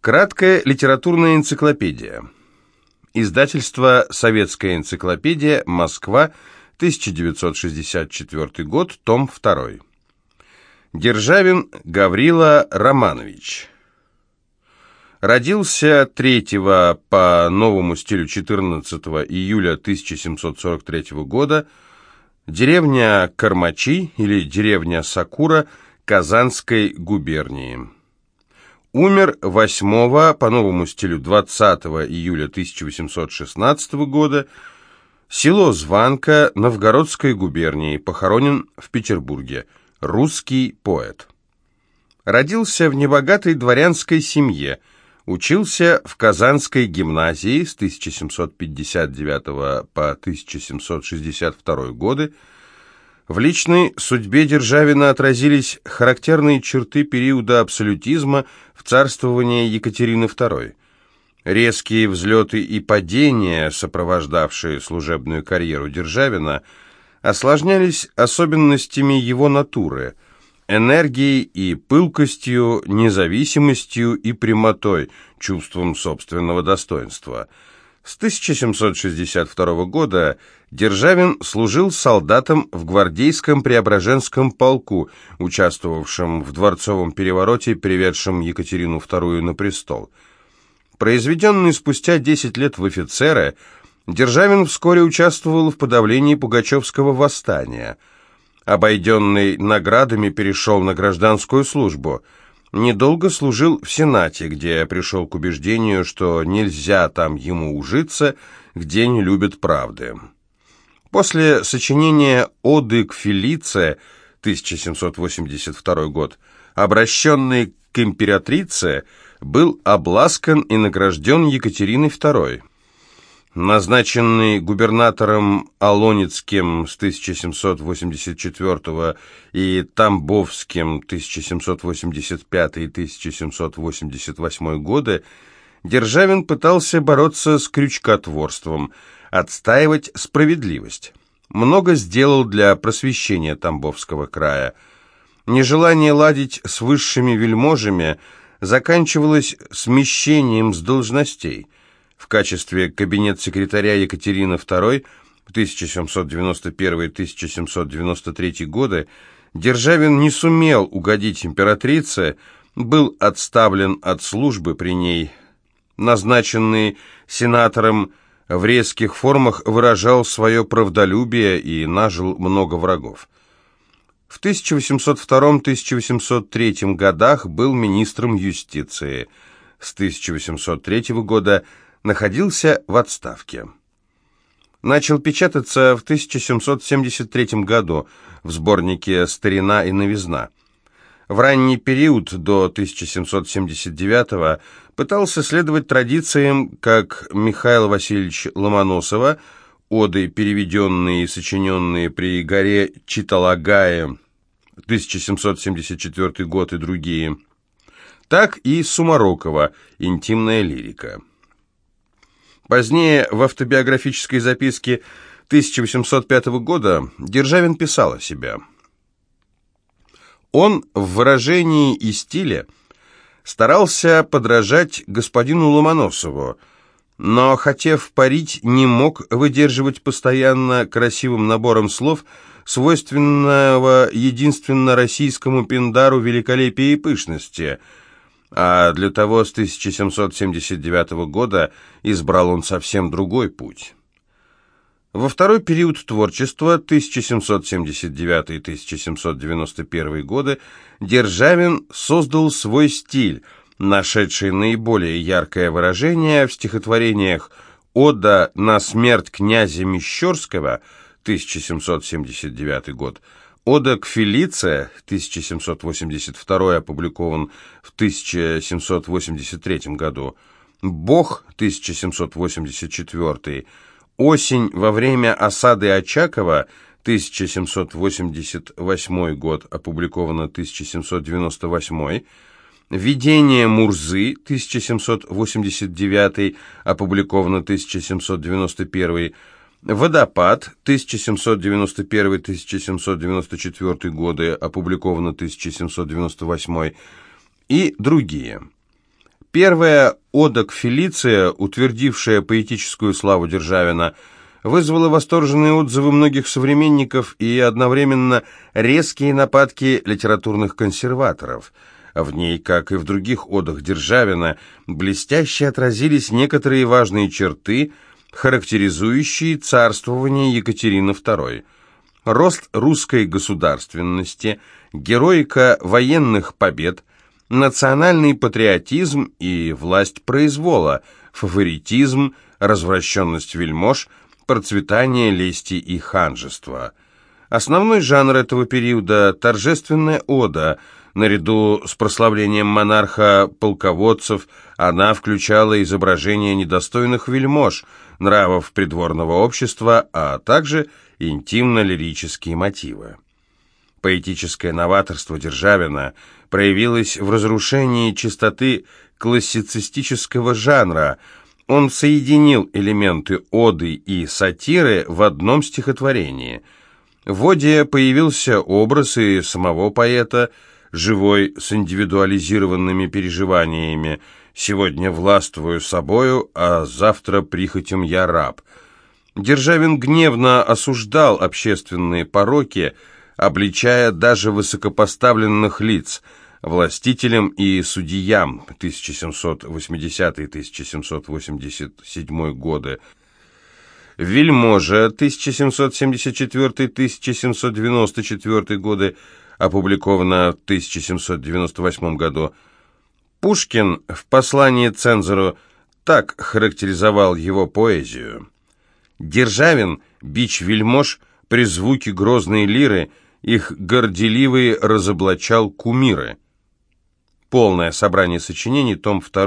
Краткая литературная энциклопедия. Издательство «Советская энциклопедия. Москва. 1964 год. Том 2». Державин Гаврила Романович. Родился 3 по новому стилю 14 июля 1743 года деревня Кармачи или деревня Сакура Казанской губернии. Умер 8 по новому стилю 20 июля 1816 года. Село Званка Новгородской губернии. Похоронен в Петербурге. Русский поэт. Родился в небогатой дворянской семье. Учился в Казанской гимназии с 1759 по 1762 годы. В личной судьбе Державина отразились характерные черты периода абсолютизма в царствовании Екатерины II. Резкие взлеты и падения, сопровождавшие служебную карьеру Державина, осложнялись особенностями его натуры – энергией и пылкостью, независимостью и прямотой, чувством собственного достоинства – с 1762 года Державин служил солдатом в гвардейском Преображенском полку, участвовавшем в дворцовом перевороте, приведшем Екатерину II на престол. Произведенный спустя 10 лет в офицеры, Державин вскоре участвовал в подавлении Пугачевского восстания. Обойденный наградами перешел на гражданскую службу – Недолго служил в Сенате, где пришел к убеждению, что нельзя там ему ужиться, где не любят правды. После сочинения «Оды к Фелице» 1782 год, обращенный к императрице, был обласкан и награжден Екатериной II назначенный губернатором Алоницким с 1784 и Тамбовским 1785 и 1788 годы, Державин пытался бороться с крючкотворством, отстаивать справедливость. Много сделал для просвещения Тамбовского края. Нежелание ладить с высшими вельможами заканчивалось смещением с должностей – в качестве кабинет-секретаря Екатерины II 1791-1793 годы Державин не сумел угодить императрице, был отставлен от службы при ней. Назначенный сенатором в резких формах выражал свое правдолюбие и нажил много врагов. В 1802-1803 годах был министром юстиции. С 1803 года находился в отставке. Начал печататься в 1773 году в сборнике «Старина и новизна». В ранний период до 1779 пытался следовать традициям, как Михаил Васильевич Ломоносова, оды, переведенные и сочиненные при горе Читалагае, 1774 год и другие, так и Сумарокова, интимная лирика. Позднее, в автобиографической записке 1805 года, Державин писал о себе. Он в выражении и стиле старался подражать господину Ломоносову, но, хотев парить, не мог выдерживать постоянно красивым набором слов, свойственного единственно российскому пиндару великолепия и пышности – а для того с 1779 года избрал он совсем другой путь. Во второй период творчества 1779-1791 годы Державин создал свой стиль, нашедший наиболее яркое выражение в стихотворениях «Ода на смерть князя Мещерского» 1779 год, Ода к Фелице, 1782, опубликован в 1783 году. Бог, 1784. Осень во время осады Очакова, 1788 год, опубликовано 1798. Видение Мурзы, 1789, опубликовано 1791. «Водопад», 1791-1794 годы, опубликовано 1798, и другие. Первая ода к Фелиция, утвердившая поэтическую славу Державина, вызвала восторженные отзывы многих современников и одновременно резкие нападки литературных консерваторов. В ней, как и в других одах Державина, блестяще отразились некоторые важные черты, характеризующие царствование Екатерины II. Рост русской государственности, героика военных побед, национальный патриотизм и власть произвола, фаворитизм, развращенность вельмож – процветание лести и ханжества. Основной жанр этого периода – торжественная ода. Наряду с прославлением монарха полководцев она включала изображение недостойных вельмож, нравов придворного общества, а также интимно-лирические мотивы. Поэтическое новаторство Державина проявилось в разрушении чистоты классицистического жанра – он соединил элементы оды и сатиры в одном стихотворении. В оде появился образ и самого поэта, живой с индивидуализированными переживаниями «Сегодня властвую собою, а завтра прихотем я раб». Державин гневно осуждал общественные пороки, обличая даже высокопоставленных лиц – властителям и судьям 1780-1787 годы, Вельможа 1774-1794 годы, опубликовано в 1798 году. Пушкин в послании цензору так характеризовал его поэзию. Державин, бич вельмож, при звуке грозной лиры, их горделивый разоблачал кумиры. Полное собрание сочинений, том 2,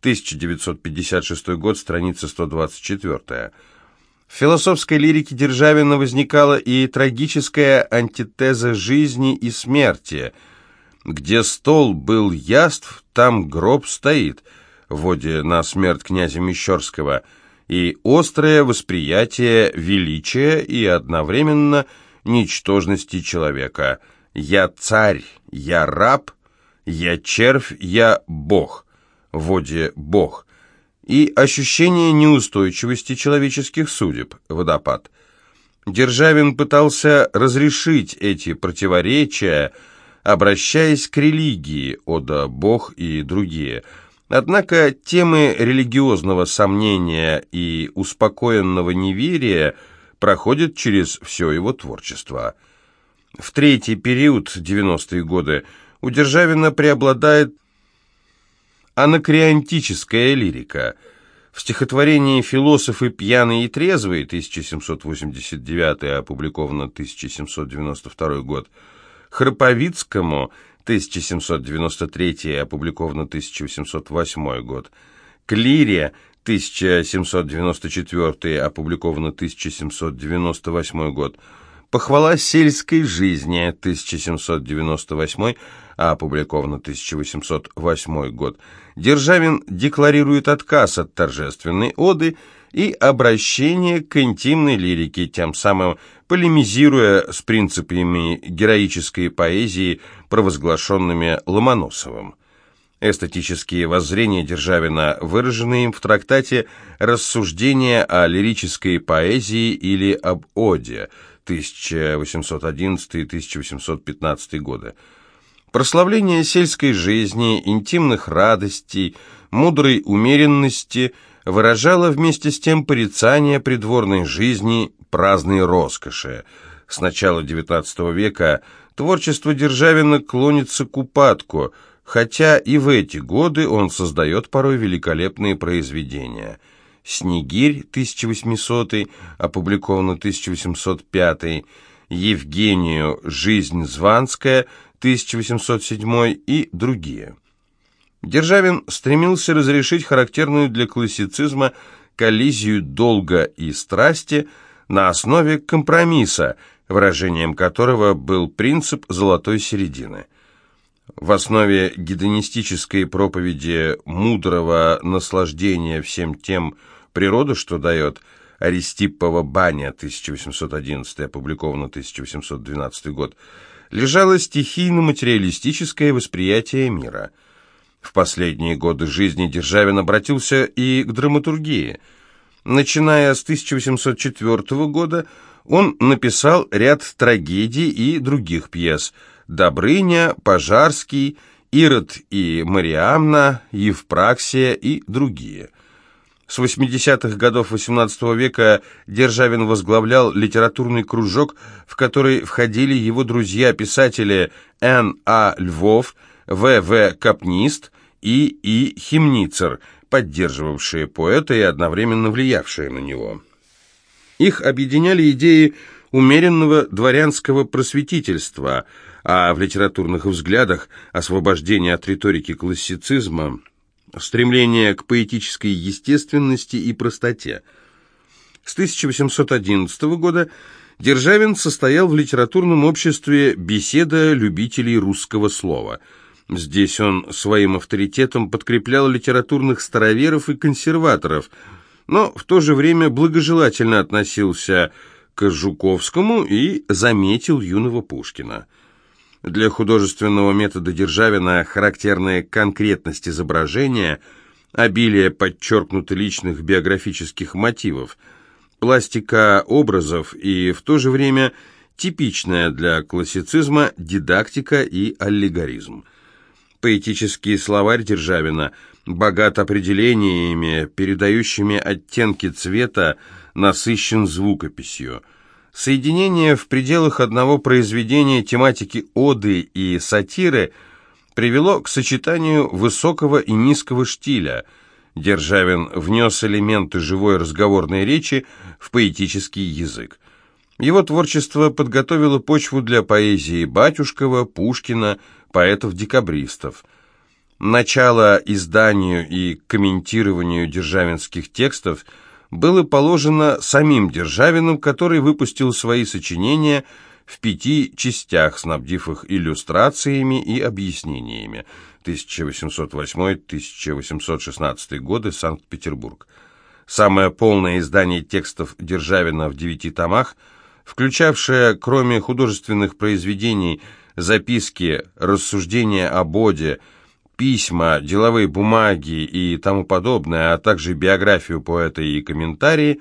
1956 год, страница 124. В философской лирике Державина возникала и трагическая антитеза жизни и смерти. «Где стол был яств, там гроб стоит», воде на смерть князя Мещерского, и острое восприятие величия и одновременно ничтожности человека. «Я царь, я раб», «Я червь, я бог», воде «бог», и ощущение неустойчивости человеческих судеб, водопад. Державин пытался разрешить эти противоречия, обращаясь к религии, ода «бог» и другие. Однако темы религиозного сомнения и успокоенного неверия проходят через все его творчество. В третий период, 90-е годы, у Державина преобладает анакреонтическая лирика. В стихотворении «Философы пьяные и трезвые» 1789, опубликовано 1792 год, Храповицкому 1793, опубликовано 1808 год, Клире 1794, опубликовано 1798 год, Похвала сельской жизни 1798, а опубликовано 1808 год. Державин декларирует отказ от торжественной оды и обращение к интимной лирике, тем самым полемизируя с принципами героической поэзии, провозглашенными Ломоносовым. Эстетические воззрения Державина выражены им в трактате «Рассуждения о лирической поэзии или об оде», 1811-1815 годы. Прославление сельской жизни, интимных радостей, мудрой умеренности выражало вместе с тем порицание придворной жизни, праздной роскоши. С начала XIX века творчество Державина клонится к упадку, хотя и в эти годы он создает порой великолепные произведения – «Снегирь» 1800, опубликовано 1805, Евгению «Жизнь Званская» 1807 и другие. Державин стремился разрешить характерную для классицизма коллизию долга и страсти на основе компромисса, выражением которого был принцип золотой середины. В основе гедонистической проповеди мудрого наслаждения всем тем, Природа, что дает Аристиппова баня, 1811, опубликовано 1812 год, лежало стихийно-материалистическое восприятие мира. В последние годы жизни Державин обратился и к драматургии. Начиная с 1804 года он написал ряд трагедий и других пьес «Добрыня», «Пожарский», «Ирод и Мариамна», «Евпраксия» и другие. С 80-х годов XVIII века Державин возглавлял литературный кружок, в который входили его друзья-писатели Н. А. Львов, В. В. Капнист и И. Химницер, поддерживавшие поэта и одновременно влиявшие на него. Их объединяли идеи умеренного дворянского просветительства, а в литературных взглядах освобождение от риторики классицизма – стремление к поэтической естественности и простоте. С 1811 года Державин состоял в литературном обществе «Беседа любителей русского слова». Здесь он своим авторитетом подкреплял литературных староверов и консерваторов, но в то же время благожелательно относился к Жуковскому и заметил юного Пушкина. Для художественного метода Державина характерная конкретность изображения, обилие подчеркнуто личных биографических мотивов, пластика образов и в то же время типичная для классицизма дидактика и аллегоризм. Поэтический словарь Державина богат определениями, передающими оттенки цвета, насыщен звукописью – Соединение в пределах одного произведения тематики оды и сатиры привело к сочетанию высокого и низкого штиля. Державин внес элементы живой разговорной речи в поэтический язык. Его творчество подготовило почву для поэзии Батюшкова, Пушкина, поэтов-декабристов. Начало изданию и комментированию державинских текстов – было положено самим Державиным, который выпустил свои сочинения в пяти частях, снабдив их иллюстрациями и объяснениями. 1808-1816 годы, Санкт-Петербург. Самое полное издание текстов Державина в девяти томах, включавшее, кроме художественных произведений, записки, рассуждения о Боде, письма, деловые бумаги и тому подобное, а также биографию поэта и комментарии,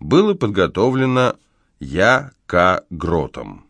было подготовлено Я. К. Гротом.